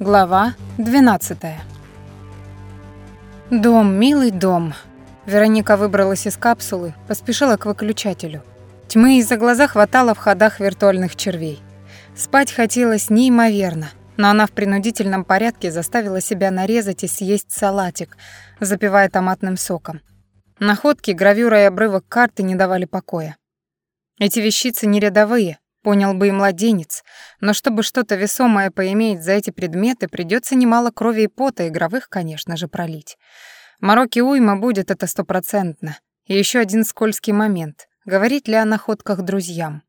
Глава 12. Дом, милый дом. Вероника выбралась из капсулы, поспешила к выключателю. Тьмы из-за глаза хватало в ходах виртуальных червей. Спать хотелось неимоверно, но она в принудительном порядке заставила себя нарезать и съесть салатик, запивая томатным соком. Находки, гравюра и обрывок карты не давали покоя. Эти вещицы не рядовые, Понял бы и младенец, но чтобы что-то весомое поиметь за эти предметы, придется немало крови и пота, игровых, конечно же, пролить. Мороки уйма будет это стопроцентно. И еще один скользкий момент. Говорить ли о находках друзьям?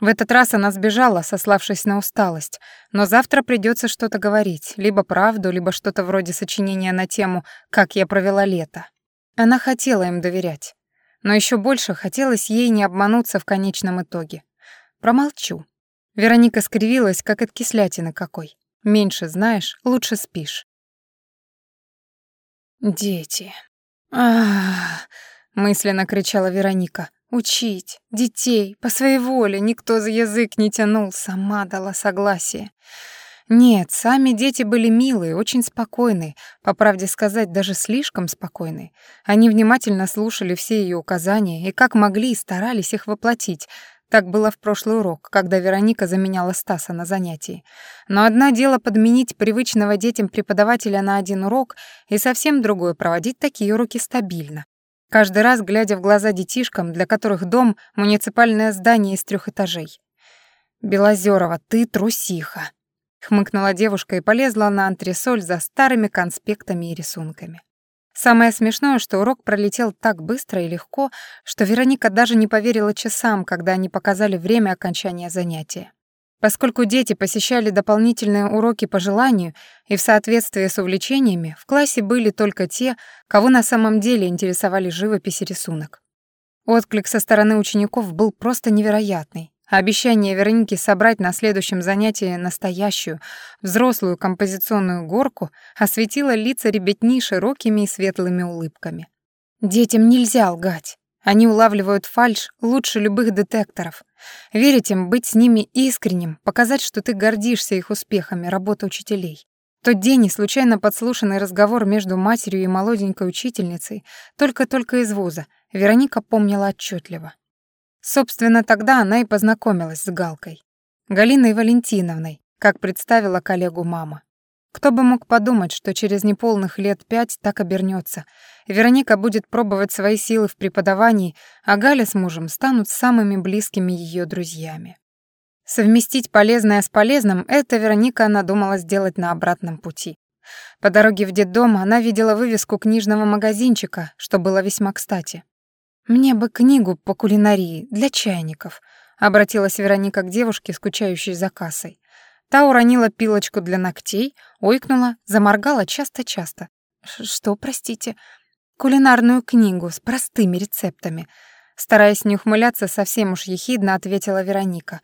В этот раз она сбежала, сославшись на усталость, но завтра придется что-то говорить, либо правду, либо что-то вроде сочинения на тему «Как я провела лето». Она хотела им доверять, но еще больше хотелось ей не обмануться в конечном итоге. Промолчу. Вероника скривилась, как от кислятины какой. Меньше знаешь, лучше спишь. Дети. А, мысленно кричала Вероника. Учить детей по своей воле никто за язык не тянул, сама дала согласие. Нет, сами дети были милые, очень спокойные, по правде сказать, даже слишком спокойные. Они внимательно слушали все ее указания и как могли старались их воплотить, так было в прошлый урок, когда Вероника заменяла Стаса на занятии. Но одно дело подменить привычного детям преподавателя на один урок, и совсем другое — проводить такие уроки стабильно. Каждый раз глядя в глаза детишкам, для которых дом — муниципальное здание из трех этажей. «Белозерова, ты трусиха!» — хмыкнула девушка и полезла на антресоль за старыми конспектами и рисунками. Самое смешное, что урок пролетел так быстро и легко, что Вероника даже не поверила часам, когда они показали время окончания занятия. Поскольку дети посещали дополнительные уроки по желанию и в соответствии с увлечениями, в классе были только те, кого на самом деле интересовали живопись и рисунок. Отклик со стороны учеников был просто невероятный. Обещание Вероники собрать на следующем занятии настоящую, взрослую композиционную горку осветило лица ребятни широкими и светлыми улыбками. Детям нельзя лгать. Они улавливают фальшь лучше любых детекторов. Верить им, быть с ними искренним, показать, что ты гордишься их успехами, работа учителей. Тот день и случайно подслушанный разговор между матерью и молоденькой учительницей, только-только из вуза, Вероника помнила отчетливо. Собственно, тогда она и познакомилась с Галкой. Галиной Валентиновной, как представила коллегу мама. Кто бы мог подумать, что через неполных лет пять так обернется. Вероника будет пробовать свои силы в преподавании, а Галя с мужем станут самыми близкими ее друзьями. Совместить полезное с полезным — это Вероника надумала сделать на обратном пути. По дороге в детдом она видела вывеску книжного магазинчика, что было весьма кстати. «Мне бы книгу по кулинарии для чайников», — обратилась Вероника к девушке, скучающей за кассой. Та уронила пилочку для ногтей, ойкнула, заморгала часто-часто. «Что, простите?» «Кулинарную книгу с простыми рецептами», стараясь не ухмыляться, совсем уж ехидно ответила Вероника.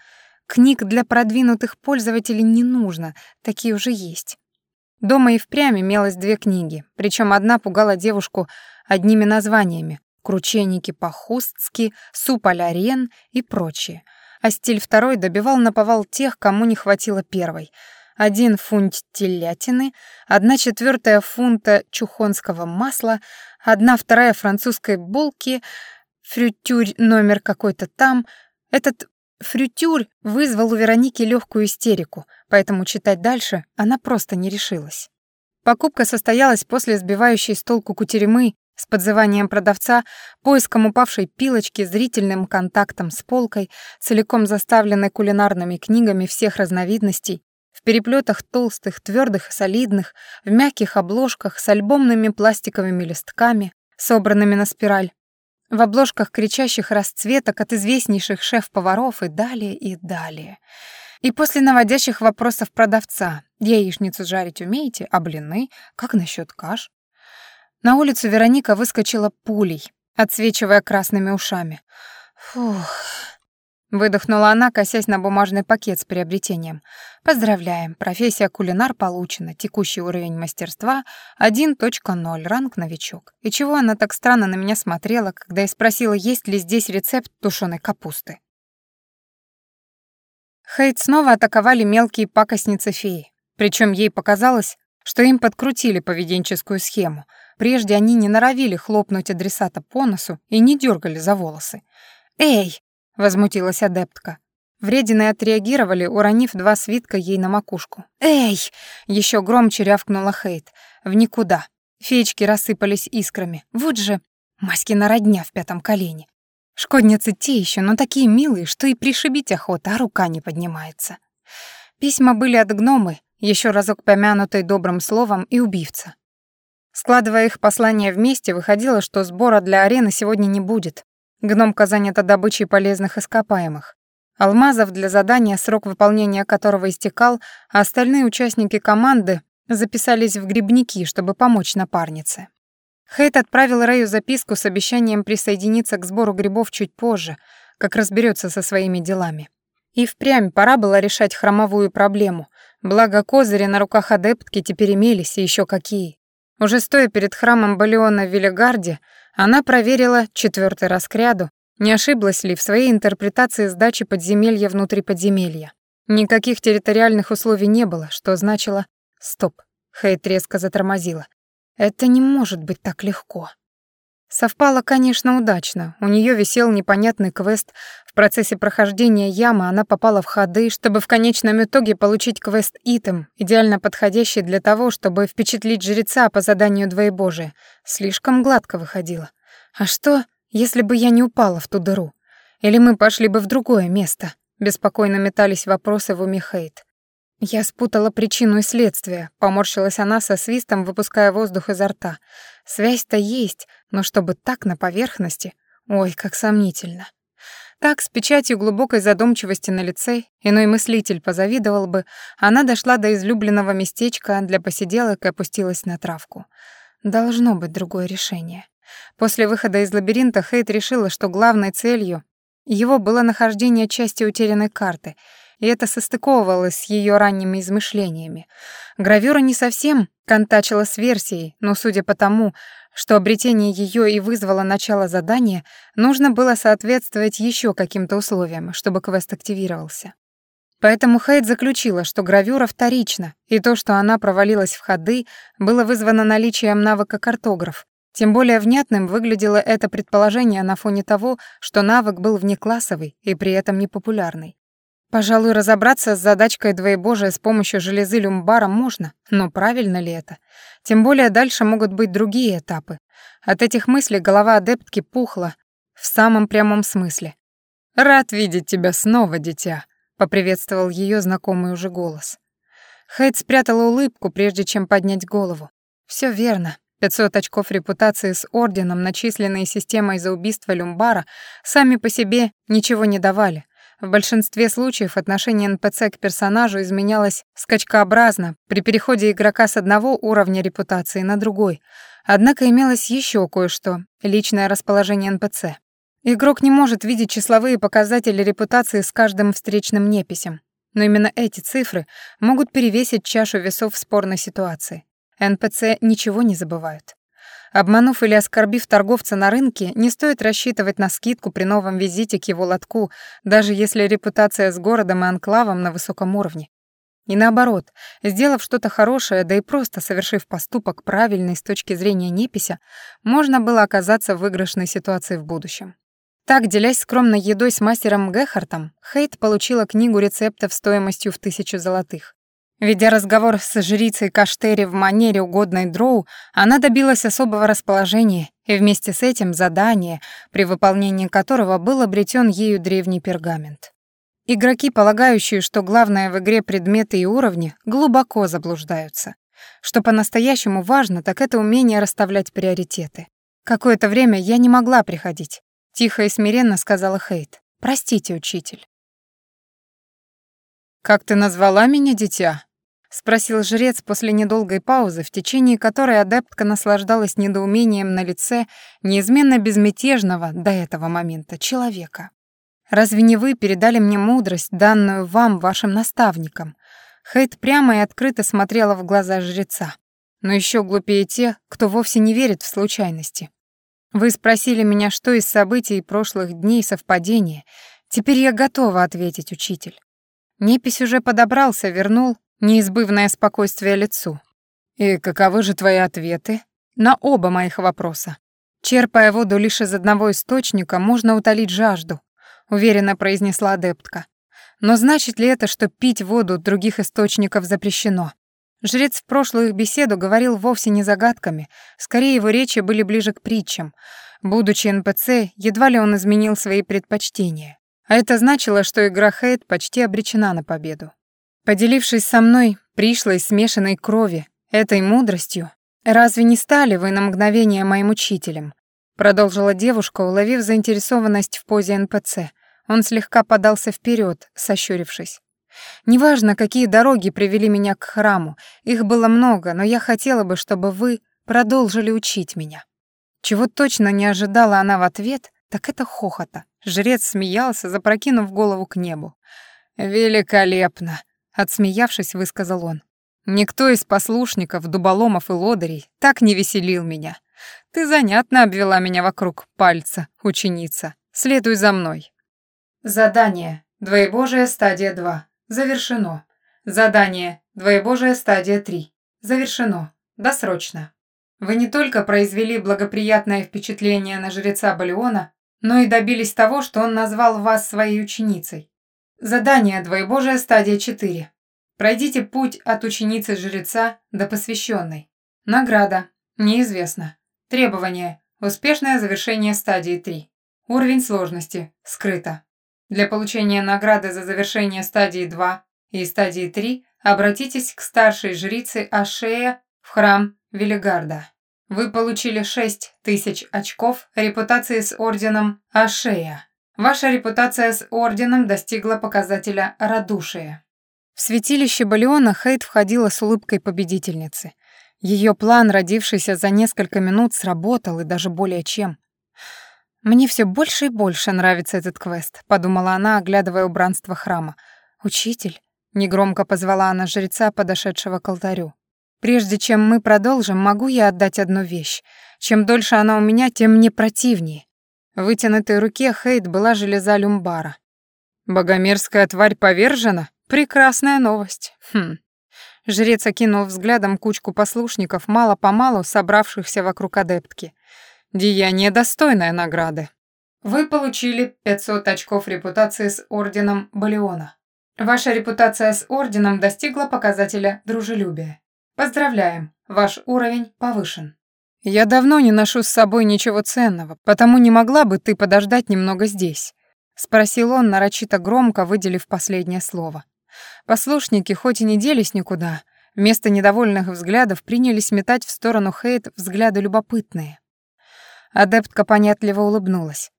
«Книг для продвинутых пользователей не нужно, такие уже есть». Дома и впрямь имелось две книги, причем одна пугала девушку одними названиями крученики по-хустски, суп а и прочее. А стиль второй добивал наповал тех, кому не хватило первой. Один фунт телятины, одна четвертая фунта чухонского масла, одна вторая французской булки, фрютюрь номер какой-то там. Этот фрютюрь вызвал у Вероники легкую истерику, поэтому читать дальше она просто не решилась. Покупка состоялась после сбивающей с толку кутеремы с подзыванием продавца, поиском упавшей пилочки, зрительным контактом с полкой, целиком заставленной кулинарными книгами всех разновидностей, в переплетах толстых, твердых и солидных, в мягких обложках с альбомными пластиковыми листками, собранными на спираль, в обложках кричащих расцветок от известнейших шеф-поваров и далее, и далее. И после наводящих вопросов продавца «Яичницу жарить умеете? А блины? Как насчет каш?» На улицу Вероника выскочила пулей, отсвечивая красными ушами. «Фух...» Выдохнула она, косясь на бумажный пакет с приобретением. «Поздравляем, профессия кулинар получена, текущий уровень мастерства 1.0, ранг новичок. И чего она так странно на меня смотрела, когда я спросила, есть ли здесь рецепт тушеной капусты?» Хейт снова атаковали мелкие пакостницы феи. Причем ей показалось, что им подкрутили поведенческую схему. Прежде они не норовили хлопнуть адресата по носу и не дергали за волосы. «Эй!» — возмутилась адептка. Вредины отреагировали, уронив два свитка ей на макушку. «Эй!» — еще громче рявкнула Хейт. В никуда. Феечки рассыпались искрами. Вот же Маськина родня в пятом колене. Шкодницы те еще, но такие милые, что и пришибить охота, а рука не поднимается. Письма были от гномы, еще разок помянутой добрым словом, и убивца. Складывая их послания вместе, выходило, что сбора для арены сегодня не будет. Гномка занята добычей полезных ископаемых. Алмазов для задания, срок выполнения которого истекал, а остальные участники команды записались в грибники, чтобы помочь напарнице. Хейт отправил Рэю записку с обещанием присоединиться к сбору грибов чуть позже, как разберется со своими делами. И впрямь пора было решать хромовую проблему, благо козыри на руках адептки теперь имелись, и еще какие. Уже стоя перед храмом Балиона в Велигарде, она проверила четвертый раз к ряду, не ошиблась ли в своей интерпретации сдачи подземелья внутри подземелья. Никаких территориальных условий не было, что значило «стоп». Хейт резко затормозила. Это не может быть так легко. Совпало, конечно, удачно. У нее висел непонятный квест. В процессе прохождения ямы она попала в ходы, чтобы в конечном итоге получить квест-итем, идеально подходящий для того, чтобы впечатлить жреца по заданию Двоебожия. Слишком гладко выходило. А что, если бы я не упала в ту дыру? Или мы пошли бы в другое место? Беспокойно метались вопросы в уме Хейт. Я спутала причину и следствие, поморщилась она со свистом, выпуская воздух изо рта. Связь-то есть, но чтобы так на поверхности, ой, как сомнительно. Так, с печатью глубокой задумчивости на лице, иной мыслитель позавидовал бы, она дошла до излюбленного местечка для посиделок и опустилась на травку. Должно быть другое решение. После выхода из лабиринта Хейт решила, что главной целью его было нахождение части утерянной карты — и это состыковывалось с ее ранними измышлениями. Гравюра не совсем контачила с версией, но судя по тому, что обретение ее и вызвало начало задания, нужно было соответствовать еще каким-то условиям, чтобы квест активировался. Поэтому Хейт заключила, что гравюра вторична, и то, что она провалилась в ходы, было вызвано наличием навыка картограф. Тем более внятным выглядело это предположение на фоне того, что навык был внеклассовый и при этом непопулярный. Пожалуй, разобраться с задачкой двоебожия с помощью железы люмбара можно, но правильно ли это? Тем более дальше могут быть другие этапы. От этих мыслей голова адептки пухла в самом прямом смысле. «Рад видеть тебя снова, дитя», — поприветствовал ее знакомый уже голос. Хейт спрятала улыбку, прежде чем поднять голову. Все верно. 500 очков репутации с орденом, начисленные системой за убийство Люмбара, сами по себе ничего не давали — в большинстве случаев отношение НПЦ к персонажу изменялось скачкообразно при переходе игрока с одного уровня репутации на другой. Однако имелось еще кое-что — личное расположение НПЦ. Игрок не может видеть числовые показатели репутации с каждым встречным неписем. Но именно эти цифры могут перевесить чашу весов в спорной ситуации. НПЦ ничего не забывают. Обманув или оскорбив торговца на рынке, не стоит рассчитывать на скидку при новом визите к его лотку, даже если репутация с городом и анклавом на высоком уровне. И наоборот, сделав что-то хорошее, да и просто совершив поступок правильный с точки зрения непися, можно было оказаться в выигрышной ситуации в будущем. Так, делясь скромной едой с мастером Гехартом, Хейт получила книгу рецептов стоимостью в тысячу золотых. Ведя разговор с жрицей Каштери в манере угодной дроу, она добилась особого расположения и вместе с этим задание, при выполнении которого был обретен ею древний пергамент. Игроки, полагающие, что главное в игре предметы и уровни, глубоко заблуждаются. Что по-настоящему важно, так это умение расставлять приоритеты. Какое-то время я не могла приходить. Тихо и смиренно сказала Хейт. «Простите, учитель». «Как ты назвала меня, дитя?» — спросил жрец после недолгой паузы, в течение которой адептка наслаждалась недоумением на лице неизменно безмятежного до этого момента человека. «Разве не вы передали мне мудрость, данную вам, вашим наставникам?» Хейт прямо и открыто смотрела в глаза жреца. Но еще глупее те, кто вовсе не верит в случайности. Вы спросили меня, что из событий прошлых дней совпадение. Теперь я готова ответить, учитель. Непись уже подобрался, вернул неизбывное спокойствие лицу. «И каковы же твои ответы?» На оба моих вопроса. Черпая воду лишь из одного источника, можно утолить жажду, уверенно произнесла адептка. Но значит ли это, что пить воду других источников запрещено? Жрец в прошлую их беседу говорил вовсе не загадками, скорее его речи были ближе к притчам. Будучи НПЦ, едва ли он изменил свои предпочтения. А это значило, что игра Хейт почти обречена на победу. Поделившись со мной пришлой смешанной крови, этой мудростью, разве не стали вы на мгновение моим учителем? Продолжила девушка, уловив заинтересованность в позе НПЦ. Он слегка подался вперед, сощурившись. Неважно, какие дороги привели меня к храму, их было много, но я хотела бы, чтобы вы продолжили учить меня. Чего точно не ожидала она в ответ, так это хохота. Жрец смеялся, запрокинув голову к небу. «Великолепно!» — отсмеявшись, высказал он. «Никто из послушников, дуболомов и лодырей так не веселил меня. Ты занятно обвела меня вокруг пальца, ученица. Следуй за мной». Задание. Двоебожие стадия 2. Завершено. Задание. Двоебожие стадия 3. Завершено. Досрочно. Вы не только произвели благоприятное впечатление на жреца Балиона, но и добились того, что он назвал вас своей ученицей. Задание Двоебожие стадия 4. Пройдите путь от ученицы жреца до посвященной. Награда. Неизвестно. Требование. Успешное завершение стадии 3. Уровень сложности. Скрыто. Для получения награды за завершение стадии 2 и стадии 3 обратитесь к старшей жрице Ашея в храм Велигарда. Вы получили 6 тысяч очков репутации с орденом Ашея. Ваша репутация с орденом достигла показателя радушия. В святилище Балиона Хейт входила с улыбкой победительницы. Ее план, родившийся за несколько минут, сработал и даже более чем. «Мне все больше и больше нравится этот квест», — подумала она, оглядывая убранство храма. «Учитель?» — негромко позвала она жреца, подошедшего к алтарю. «Прежде чем мы продолжим, могу я отдать одну вещь. Чем дольше она у меня, тем мне противнее». В вытянутой руке Хейт была железа люмбара. «Богомерзкая тварь повержена? Прекрасная новость. Хм». Жрец окинул взглядом кучку послушников, мало-помалу собравшихся вокруг адептки. Деяние достойное награды. Вы получили 500 очков репутации с орденом Балиона. Ваша репутация с орденом достигла показателя дружелюбия. Поздравляем, ваш уровень повышен. Я давно не ношу с собой ничего ценного, потому не могла бы ты подождать немного здесь, спросил он нарочито громко, выделив последнее слово. Послушники хоть и не делись никуда, вместо недовольных взглядов принялись метать в сторону Хейт взгляды любопытные. Адептка понятливо улыбнулась.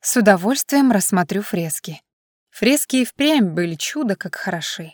С удовольствием рассмотрю фрески. Фрески и впрямь были чудо как хороши.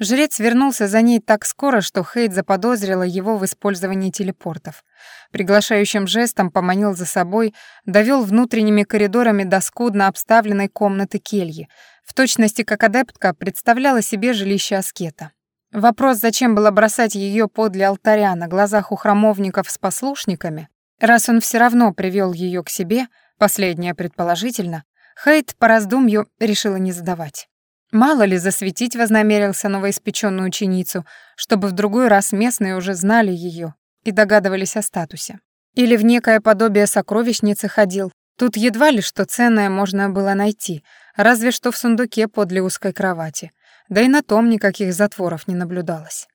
Жрец вернулся за ней так скоро, что Хейт заподозрила его в использовании телепортов. Приглашающим жестом поманил за собой, довел внутренними коридорами до скудно обставленной комнаты кельи, в точности как адептка представляла себе жилище аскета. Вопрос, зачем было бросать ее подле алтаря на глазах у храмовников с послушниками, раз он все равно привел ее к себе, последнее предположительно, Хейт по раздумью решила не задавать. Мало ли засветить вознамерился новоиспеченную ученицу, чтобы в другой раз местные уже знали ее и догадывались о статусе. Или в некое подобие сокровищницы ходил. Тут едва ли что ценное можно было найти, разве что в сундуке подле узкой кровати да и на том никаких затворов не наблюдалось.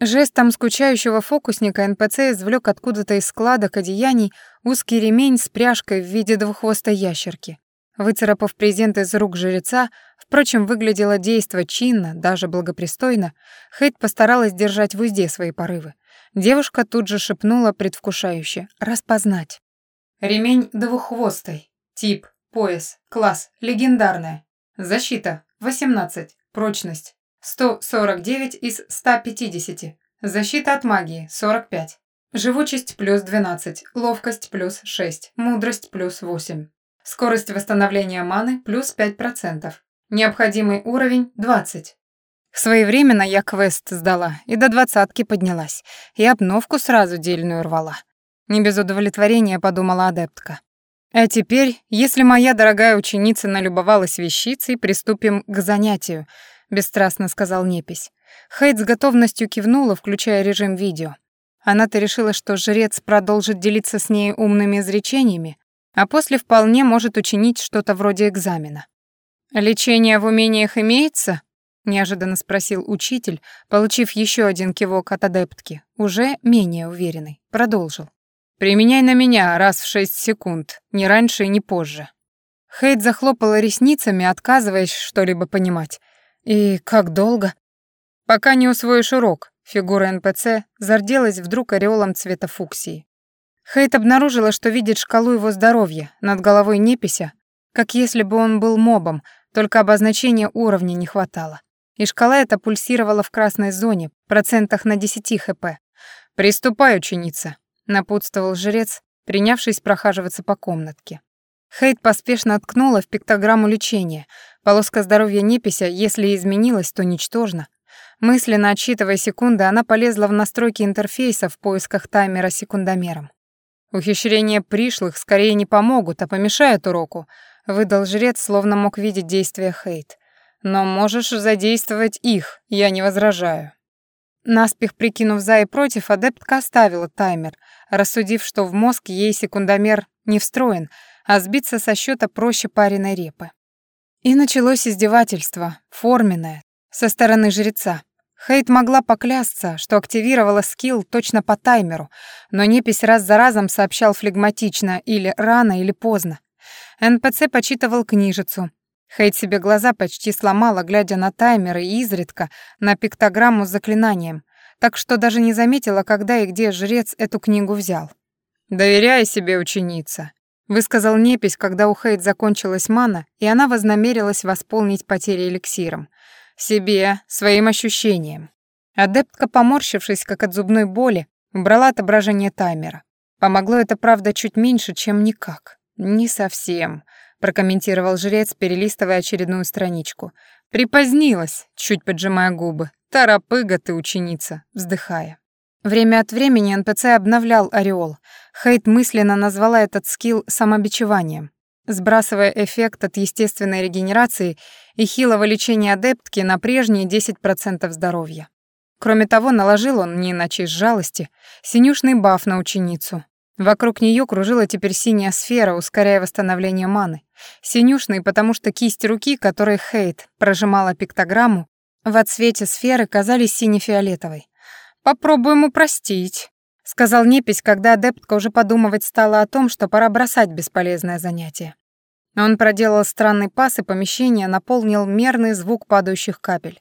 Жестом скучающего фокусника НПЦ извлек откуда-то из складок одеяний узкий ремень с пряжкой в виде двуххвостой ящерки. Выцарапав презент из рук жреца, впрочем, выглядело действо чинно, даже благопристойно, Хейт постаралась держать в узде свои порывы. Девушка тут же шепнула предвкушающе «распознать». Ремень двуххвостой. Тип, пояс, класс, легендарная. Защита, 18. Прочность 149 из 150. Защита от магии 45. Живучесть плюс 12, ловкость плюс 6, мудрость плюс 8. Скорость восстановления маны плюс 5%. Необходимый уровень 20. Своевременно я квест сдала и до двадцатки поднялась, и обновку сразу дельную рвала. Не без удовлетворения подумала адептка. А теперь, если моя дорогая ученица налюбовалась вещицей, приступим к занятию. — бесстрастно сказал Непись. Хейт с готовностью кивнула, включая режим видео. Она-то решила, что жрец продолжит делиться с ней умными изречениями, а после вполне может учинить что-то вроде экзамена. «Лечение в умениях имеется?» — неожиданно спросил учитель, получив еще один кивок от адептки, уже менее уверенный. Продолжил. «Применяй на меня раз в шесть секунд, не раньше и не позже». Хейт захлопала ресницами, отказываясь что-либо понимать. «И как долго?» «Пока не усвоишь урок», — фигура НПЦ зарделась вдруг ореолом цвета фуксии. Хейт обнаружила, что видит шкалу его здоровья над головой непися, как если бы он был мобом, только обозначения уровня не хватало. И шкала эта пульсировала в красной зоне, процентах на 10 хп. «Приступай, ученица», — напутствовал жрец, принявшись прохаживаться по комнатке. Хейт поспешно ткнула в пиктограмму лечения. Полоска здоровья непися, если изменилась, то ничтожна. Мысленно отсчитывая секунды, она полезла в настройки интерфейса в поисках таймера секундомером. Ухищрения пришлых скорее не помогут, а помешают уроку, выдал жрец, словно мог видеть действия Хейт. Но можешь задействовать их, я не возражаю. Наспех прикинув за и против, адептка оставила таймер, рассудив, что в мозг ей секундомер не встроен, а сбиться со счета проще пареной репы. И началось издевательство, форменное, со стороны жреца. Хейт могла поклясться, что активировала скилл точно по таймеру, но непись раз за разом сообщал флегматично или рано, или поздно. НПЦ почитывал книжицу. Хейт себе глаза почти сломала, глядя на таймер и изредка на пиктограмму с заклинанием, так что даже не заметила, когда и где жрец эту книгу взял. «Доверяй себе, ученица», — высказал непись, когда у Хейт закончилась мана, и она вознамерилась восполнить потери эликсиром — себе, своим ощущениям. Адептка, поморщившись, как от зубной боли, убрала отображение таймера. Помогло это, правда, чуть меньше, чем никак. «Не совсем», — прокомментировал жрец, перелистывая очередную страничку. «Припозднилась», — чуть поджимая губы. «Тарапыга ты, ученица», — вздыхая. Время от времени НПЦ обновлял ореол. Хейт мысленно назвала этот скилл самобичеванием сбрасывая эффект от естественной регенерации и хилого лечения адептки на прежние 10% здоровья. Кроме того, наложил он, не иначе из жалости, синюшный баф на ученицу. Вокруг нее кружила теперь синяя сфера, ускоряя восстановление маны. Синюшный, потому что кисть руки, которой Хейт прожимала пиктограмму, в отсвете сферы казались сине-фиолетовой. «Попробуем упростить», — сказал Непись, когда адептка уже подумывать стала о том, что пора бросать бесполезное занятие. Он проделал странный пас, и помещение наполнил мерный звук падающих капель.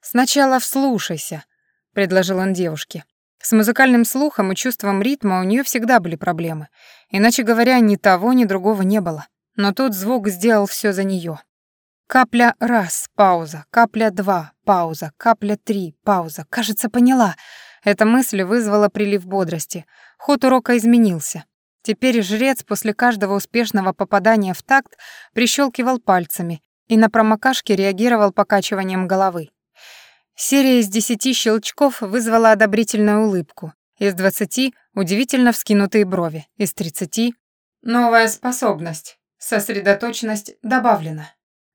«Сначала вслушайся», — предложил он девушке. С музыкальным слухом и чувством ритма у нее всегда были проблемы. Иначе говоря, ни того, ни другого не было. Но тут звук сделал все за нее. Капля раз, пауза, капля два, пауза, капля три, пауза. Кажется, поняла. Эта мысль вызвала прилив бодрости. Ход урока изменился. Теперь жрец после каждого успешного попадания в такт прищелкивал пальцами и на промокашке реагировал покачиванием головы. Серия из десяти щелчков вызвала одобрительную улыбку, из двадцати — удивительно вскинутые брови, из тридцати — новая способность, сосредоточенность добавлена.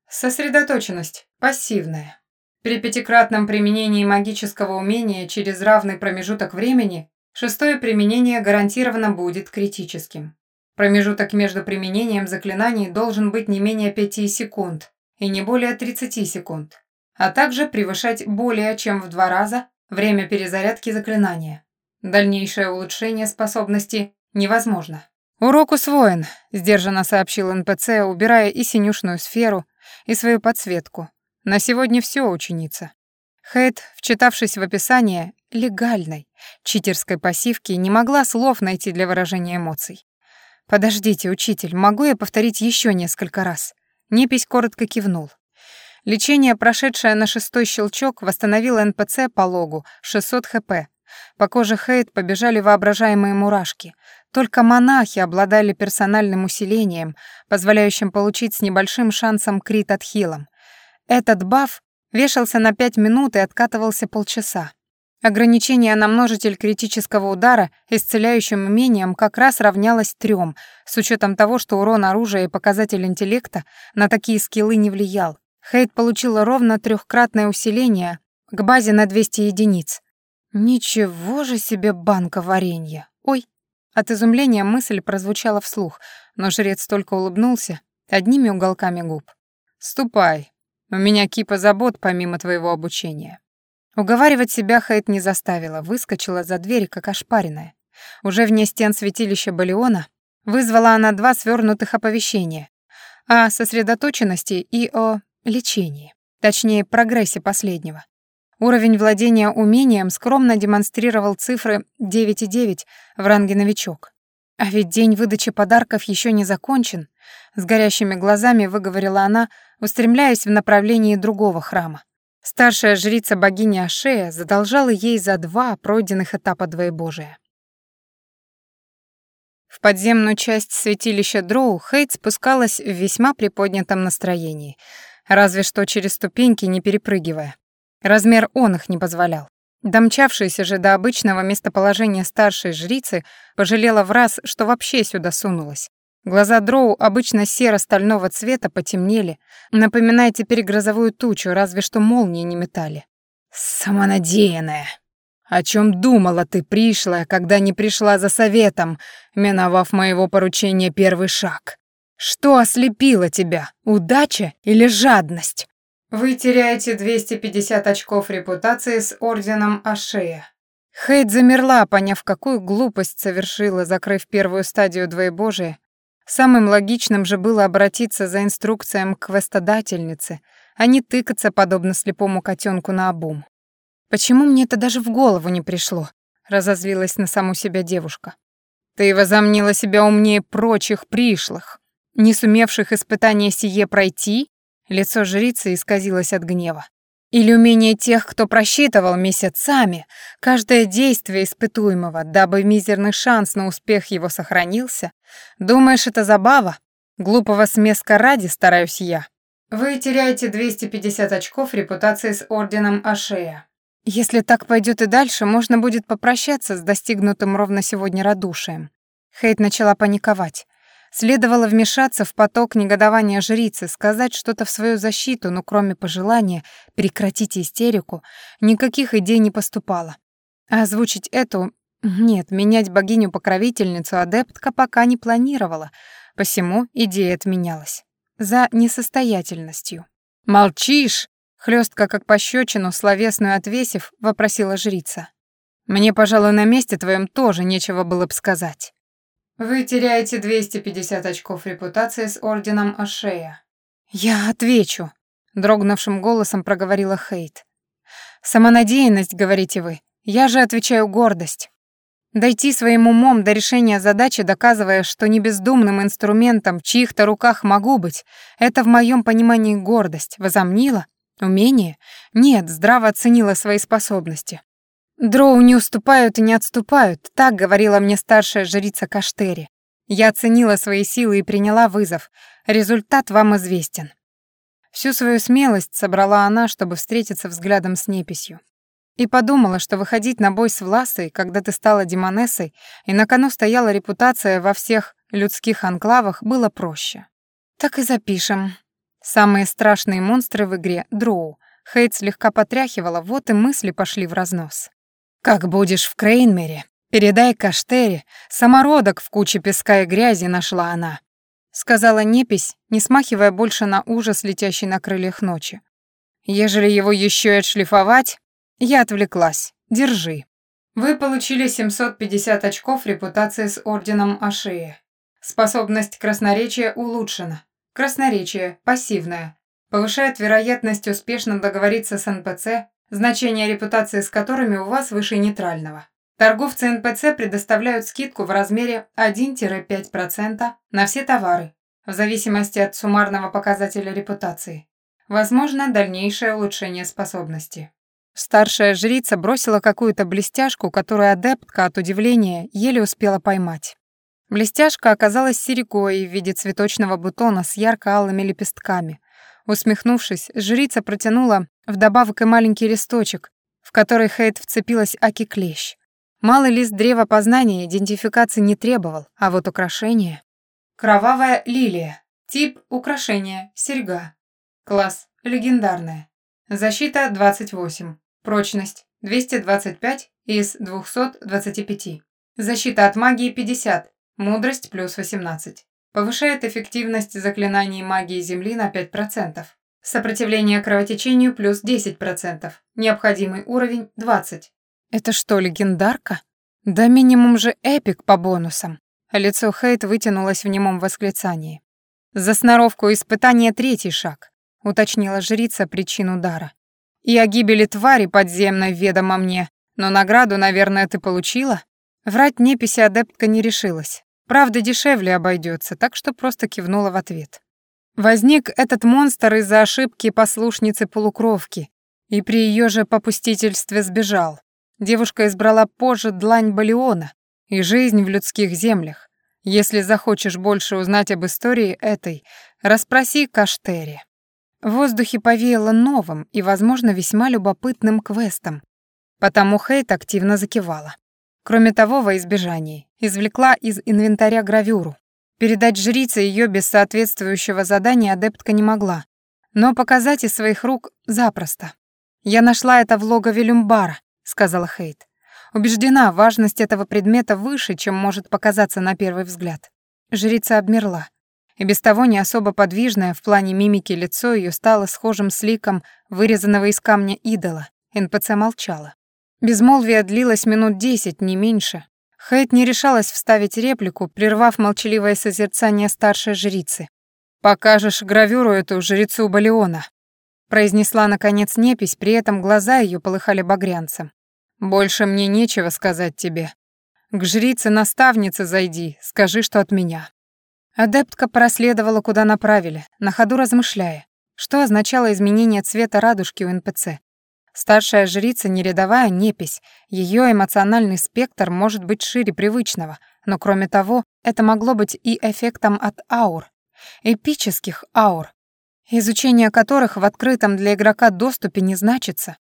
Сосредоточенность пассивная. При пятикратном применении магического умения через равный промежуток времени шестое применение гарантированно будет критическим. Промежуток между применением заклинаний должен быть не менее 5 секунд и не более 30 секунд, а также превышать более чем в два раза время перезарядки заклинания. Дальнейшее улучшение способности невозможно. «Урок усвоен», — сдержанно сообщил НПЦ, убирая и синюшную сферу, и свою подсветку, на сегодня все, ученица. Хейт, вчитавшись в описание легальной читерской пассивки, не могла слов найти для выражения эмоций. «Подождите, учитель, могу я повторить еще несколько раз?» Непись коротко кивнул. Лечение, прошедшее на шестой щелчок, восстановило НПЦ по логу 600 хп. По коже Хейт побежали воображаемые мурашки. Только монахи обладали персональным усилением, позволяющим получить с небольшим шансом крит отхилом. Этот баф вешался на 5 минут и откатывался полчаса. Ограничение на множитель критического удара исцеляющим умением как раз равнялось трем, с учетом того, что урон оружия и показатель интеллекта на такие скиллы не влиял. Хейт получила ровно трехкратное усиление к базе на 200 единиц. Ничего же себе банка варенья. Ой. От изумления мысль прозвучала вслух, но жрец только улыбнулся одними уголками губ. «Ступай. У меня кипа забот помимо твоего обучения». Уговаривать себя Хейт не заставила, выскочила за дверь, как ошпаренная. Уже вне стен святилища Балиона вызвала она два свернутых оповещения о сосредоточенности и о лечении, точнее, прогрессе последнего. Уровень владения умением скромно демонстрировал цифры 9,9 в ранге новичок. А ведь день выдачи подарков еще не закончен, с горящими глазами выговорила она, устремляясь в направлении другого храма. Старшая жрица богини Ашея задолжала ей за два пройденных этапа двоебожия. В подземную часть святилища Дроу Хейт спускалась в весьма приподнятом настроении, разве что через ступеньки не перепрыгивая. Размер он их не позволял. Домчавшаяся же до обычного местоположения старшей жрицы пожалела в раз, что вообще сюда сунулась. Глаза Дроу, обычно серо-стального цвета, потемнели, напоминая теперь грозовую тучу, разве что молнии не метали. «Самонадеянная! О чем думала ты, пришлая, когда не пришла за советом, миновав моего поручения первый шаг? Что ослепило тебя, удача или жадность?» Вы теряете 250 очков репутации с орденом Ашея. Хейт замерла, поняв, какую глупость совершила, закрыв первую стадию двоебожия. Самым логичным же было обратиться за инструкциям к квестодательнице, а не тыкаться, подобно слепому котенку на обум. «Почему мне это даже в голову не пришло?» — разозлилась на саму себя девушка. «Ты возомнила себя умнее прочих пришлых, не сумевших испытание сие пройти Лицо жрицы исказилось от гнева. Или умение тех, кто просчитывал месяцами каждое действие испытуемого, дабы мизерный шанс на успех его сохранился? Думаешь, это забава? Глупого смеска ради стараюсь я. Вы теряете 250 очков репутации с орденом Ашея. Если так пойдет и дальше, можно будет попрощаться с достигнутым ровно сегодня радушием. Хейт начала паниковать. Следовало вмешаться в поток негодования жрицы, сказать что-то в свою защиту, но кроме пожелания прекратить истерику, никаких идей не поступало. А озвучить эту... Нет, менять богиню-покровительницу адептка пока не планировала, посему идея отменялась. За несостоятельностью. «Молчишь!» — хлестко как пощечину, словесную отвесив, вопросила жрица. «Мне, пожалуй, на месте твоем тоже нечего было бы сказать». Вы теряете 250 очков репутации с орденом Ашея. Я отвечу, дрогнувшим голосом проговорила Хейт. Самонадеянность, говорите вы. Я же отвечаю гордость. Дойти своим умом до решения задачи, доказывая, что не бездумным инструментом в чьих-то руках могу быть, это в моем понимании гордость. Возомнила? Умение? Нет, здраво оценила свои способности. «Дроу не уступают и не отступают», — так говорила мне старшая жрица Каштери. Я оценила свои силы и приняла вызов. Результат вам известен. Всю свою смелость собрала она, чтобы встретиться взглядом с неписью. И подумала, что выходить на бой с Власой, когда ты стала демонессой, и на кону стояла репутация во всех людских анклавах, было проще. Так и запишем. Самые страшные монстры в игре — Дроу. Хейт слегка потряхивала, вот и мысли пошли в разнос. «Как будешь в Крейнмере, передай Каштере, самородок в куче песка и грязи нашла она», сказала непись, не смахивая больше на ужас, летящий на крыльях ночи. «Ежели его еще и отшлифовать, я отвлеклась. Держи». Вы получили 750 очков репутации с орденом Ашея. Способность красноречия улучшена. Красноречие пассивное. Повышает вероятность успешно договориться с НПЦ значение репутации с которыми у вас выше нейтрального. Торговцы НПЦ предоставляют скидку в размере 1-5% на все товары, в зависимости от суммарного показателя репутации. Возможно дальнейшее улучшение способности. Старшая жрица бросила какую-то блестяшку, которую адептка от удивления еле успела поймать. Блестяшка оказалась серикой в виде цветочного бутона с ярко-алыми лепестками, Усмехнувшись, жрица протянула вдобавок и маленький листочек, в который Хейт вцепилась Аки Клещ. Малый лист древа познания идентификации не требовал, а вот украшение... Кровавая лилия. Тип украшения. Серьга. Класс легендарная. Защита 28. Прочность 225 из 225. Защита от магии 50. Мудрость плюс 18. Повышает эффективность заклинаний магии Земли на 5%. Сопротивление кровотечению плюс 10%. Необходимый уровень 20. Это что, легендарка? Да минимум же эпик по бонусам. Лицо Хейт вытянулось в немом восклицании. За сноровку испытания третий шаг, уточнила жрица причину дара. И о гибели твари подземной ведомо мне, но награду, наверное, ты получила? Врать неписи адептка не решилась. Правда, дешевле обойдется, так что просто кивнула в ответ. Возник этот монстр из-за ошибки послушницы-полукровки, и при ее же попустительстве сбежал. Девушка избрала позже длань Балиона и жизнь в людских землях. Если захочешь больше узнать об истории этой, расспроси Каштери. В воздухе повеяло новым и, возможно, весьма любопытным квестом, потому Хейт активно закивала. Кроме того, во избежании, извлекла из инвентаря гравюру, Передать жрице ее без соответствующего задания адептка не могла, но показать из своих рук запросто. «Я нашла это в логове Люмбара», — сказала Хейт. Убеждена, важность этого предмета выше, чем может показаться на первый взгляд. Жрица обмерла. И без того не особо подвижное в плане мимики лицо ее стало схожим с ликом вырезанного из камня идола. НПЦ молчала. Безмолвие длилось минут десять, не меньше, Хейт не решалась вставить реплику, прервав молчаливое созерцание старшей жрицы. «Покажешь гравюру эту жрецу Балиона», произнесла наконец непись, при этом глаза ее полыхали багрянцем. «Больше мне нечего сказать тебе. К жрице-наставнице зайди, скажи, что от меня». Адептка проследовала, куда направили, на ходу размышляя, что означало изменение цвета радужки у НПЦ. Старшая жрица не рядовая непись, ее эмоциональный спектр может быть шире привычного, но кроме того, это могло быть и эффектом от аур, эпических аур, изучение которых в открытом для игрока доступе не значится.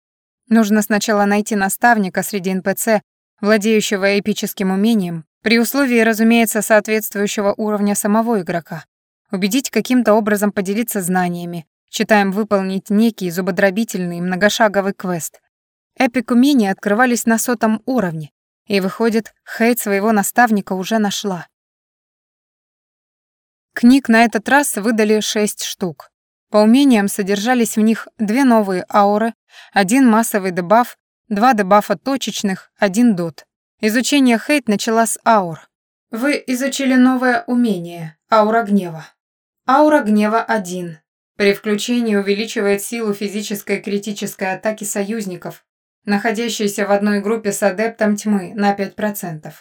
Нужно сначала найти наставника среди НПЦ, владеющего эпическим умением, при условии, разумеется, соответствующего уровня самого игрока, убедить каким-то образом поделиться знаниями, Читаем выполнить некий зубодробительный многошаговый квест. Эпик умения открывались на сотом уровне, и, выходит, Хейт своего наставника уже нашла. Книг на этот раз выдали шесть штук. По умениям содержались в них две новые ауры, один массовый дебаф, два дебафа точечных, один дот. Изучение Хейт начала с аур. Вы изучили новое умение — аура гнева. Аура гнева 1. При включении увеличивает силу физической критической атаки союзников, находящейся в одной группе с адептом тьмы на 5%.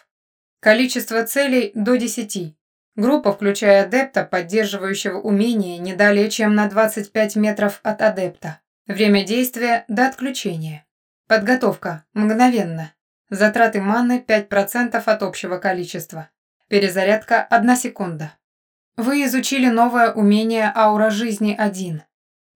Количество целей до 10. Группа, включая адепта, поддерживающего умение не далее, чем на 25 метров от адепта. Время действия до отключения. Подготовка. Мгновенно. Затраты маны 5% от общего количества. Перезарядка 1 секунда. Вы изучили новое умение «Аура жизни 1».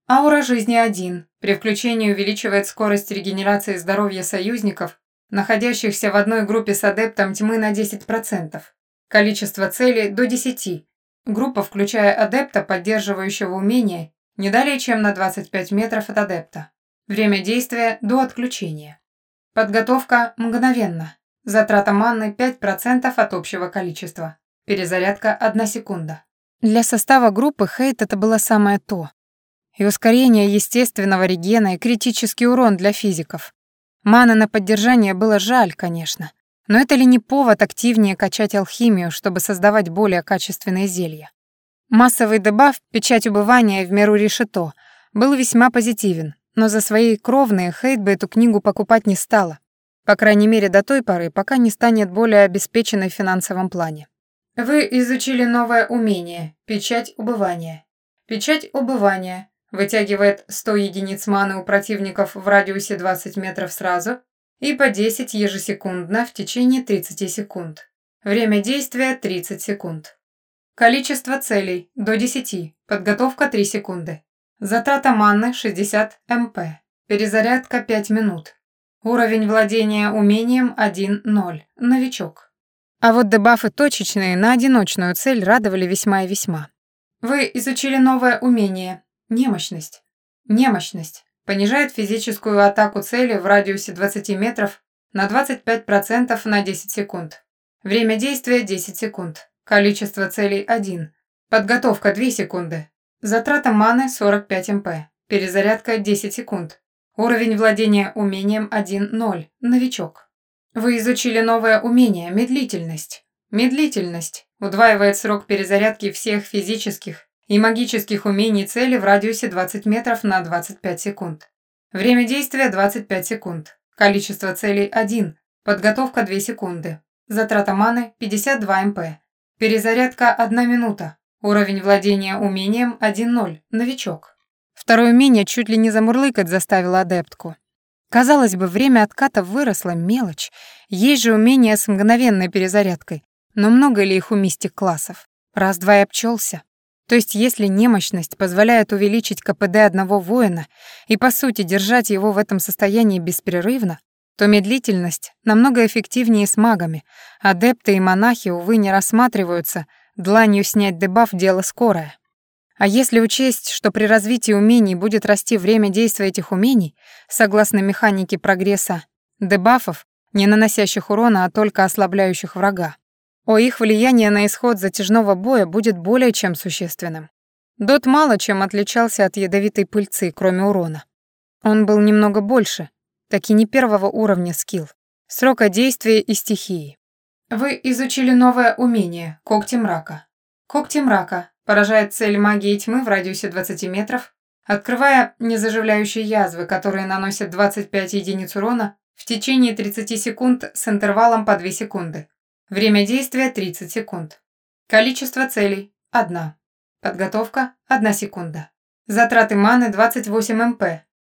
Аура жизни 1 при включении увеличивает скорость регенерации здоровья союзников, находящихся в одной группе с адептом тьмы на 10%. Количество целей до 10. Группа, включая адепта, поддерживающего умение, не далее, чем на 25 метров от адепта. Время действия до отключения. Подготовка мгновенно. Затрата маны 5% от общего количества. Перезарядка 1 секунда. Для состава группы Хейт это было самое то. И ускорение естественного регена, и критический урон для физиков. Маны на поддержание было жаль, конечно. Но это ли не повод активнее качать алхимию, чтобы создавать более качественные зелья? Массовый дебаф, печать убывания в меру решето, был весьма позитивен, но за свои кровные Хейт бы эту книгу покупать не стала. По крайней мере, до той поры, пока не станет более обеспеченной в финансовом плане. Вы изучили новое умение – печать убывания. Печать убывания вытягивает 100 единиц маны у противников в радиусе 20 метров сразу и по 10 ежесекундно в течение 30 секунд. Время действия 30 секунд. Количество целей до 10, подготовка 3 секунды. Затрата маны 60 МП. Перезарядка 5 минут. Уровень владения умением 1-0. Новичок. А вот дебафы точечные на одиночную цель радовали весьма и весьма. Вы изучили новое умение. Немощность. Немощность. Понижает физическую атаку цели в радиусе 20 метров на 25% на 10 секунд. Время действия 10 секунд. Количество целей 1. Подготовка 2 секунды. Затрата маны 45 МП. Перезарядка 10 секунд. Уровень владения умением 1-0. Новичок. Вы изучили новое умение медлительность. Медлительность удваивает срок перезарядки всех физических и магических умений цели в радиусе 20 метров на 25 секунд. Время действия 25 секунд. Количество целей 1. Подготовка 2 секунды. Затрата маны 52 МП. Перезарядка 1 минута. Уровень владения умением 1-0. Новичок. Второе умение чуть ли не замурлыкать заставило адептку. Казалось бы, время отката выросло, мелочь. Есть же умение с мгновенной перезарядкой. Но много ли их у мистик-классов? Раз-два и обчелся. То есть если немощность позволяет увеличить КПД одного воина и, по сути, держать его в этом состоянии беспрерывно, то медлительность намного эффективнее с магами. Адепты и монахи, увы, не рассматриваются, дланью снять дебаф — дело скорое. А если учесть, что при развитии умений будет расти время действия этих умений, согласно механике прогресса, дебафов, не наносящих урона, а только ослабляющих врага, о их влияние на исход затяжного боя будет более чем существенным. Дот мало чем отличался от ядовитой пыльцы, кроме урона. Он был немного больше, так и не первого уровня скилл, срока действия и стихии. Вы изучили новое умение «Когти мрака». Когти мрака поражает цель магии тьмы в радиусе 20 метров, открывая незаживляющие язвы, которые наносят 25 единиц урона в течение 30 секунд с интервалом по 2 секунды. Время действия 30 секунд. Количество целей – 1. Подготовка – 1 секунда. Затраты маны 28 МП.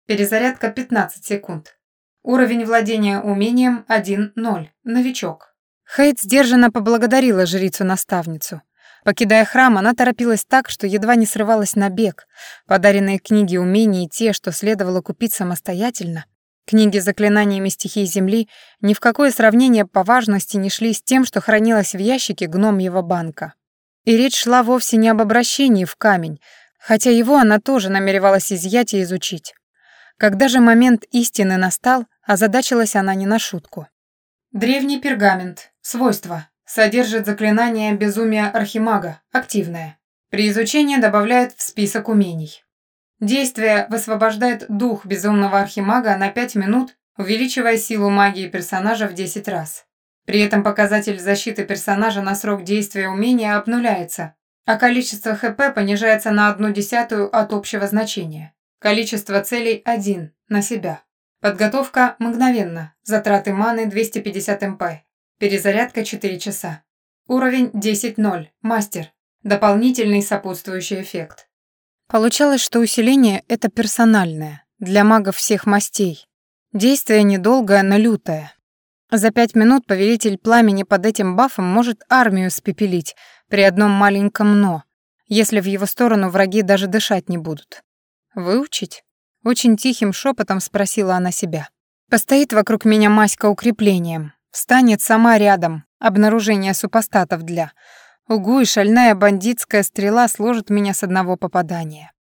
Перезарядка 15 секунд. Уровень владения умением 1-0. Новичок. Хейт сдержанно поблагодарила жрицу-наставницу. Покидая храм, она торопилась так, что едва не срывалась на бег. Подаренные книги умений и те, что следовало купить самостоятельно, Книги с заклинаниями стихии Земли ни в какое сравнение по важности не шли с тем, что хранилось в ящике гномьего банка. И речь шла вовсе не об обращении в камень, хотя его она тоже намеревалась изъять и изучить. Когда же момент истины настал, озадачилась она не на шутку. Древний пергамент. Свойства. Содержит заклинание безумия архимага. Активное. При изучении добавляет в список умений. Действие высвобождает дух безумного архимага на 5 минут, увеличивая силу магии персонажа в 10 раз. При этом показатель защиты персонажа на срок действия умения обнуляется, а количество ХП понижается на одну десятую от общего значения. Количество целей – 1 на себя. Подготовка мгновенно, затраты маны 250 МП. Перезарядка 4 часа. Уровень 10.0, мастер. Дополнительный сопутствующий эффект. Получалось, что усиление — это персональное, для магов всех мастей. Действие недолгое, но лютое. За пять минут повелитель пламени под этим бафом может армию спепелить при одном маленьком «но», если в его сторону враги даже дышать не будут. «Выучить?» — очень тихим шепотом спросила она себя. «Постоит вокруг меня маська укреплением, встанет сама рядом, обнаружение супостатов для...» Угу и шальная бандитская стрела сложат меня с одного попадания.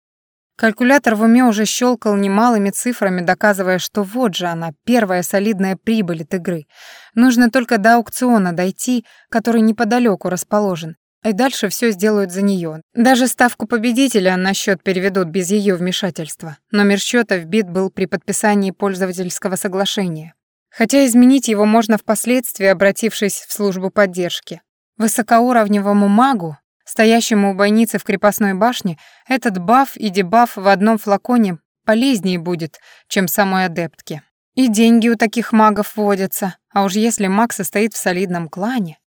Калькулятор в уме уже щелкал немалыми цифрами, доказывая, что вот же она, первая солидная прибыль от игры. Нужно только до аукциона дойти, который неподалеку расположен, и дальше все сделают за нее. Даже ставку победителя на счет переведут без ее вмешательства. Номер счета вбит был при подписании пользовательского соглашения. Хотя изменить его можно впоследствии, обратившись в службу поддержки. Высокоуровневому магу, стоящему у бойницы в крепостной башне, этот баф и дебаф в одном флаконе полезнее будет, чем самой адептке. И деньги у таких магов водятся, а уж если маг состоит в солидном клане.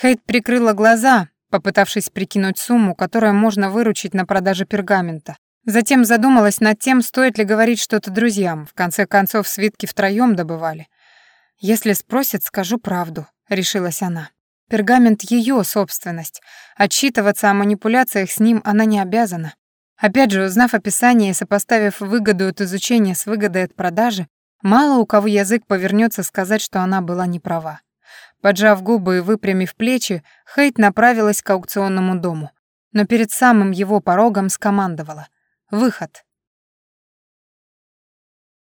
Хейт прикрыла глаза, попытавшись прикинуть сумму, которую можно выручить на продаже пергамента. Затем задумалась над тем, стоит ли говорить что-то друзьям. В конце концов, свитки втроем добывали. «Если спросят, скажу правду», — решилась она. Пергамент — ее собственность. Отчитываться о манипуляциях с ним она не обязана. Опять же, узнав описание и сопоставив выгоду от изучения с выгодой от продажи, мало у кого язык повернется сказать, что она была не права. Поджав губы и выпрямив плечи, Хейт направилась к аукционному дому. Но перед самым его порогом скомандовала. Выход.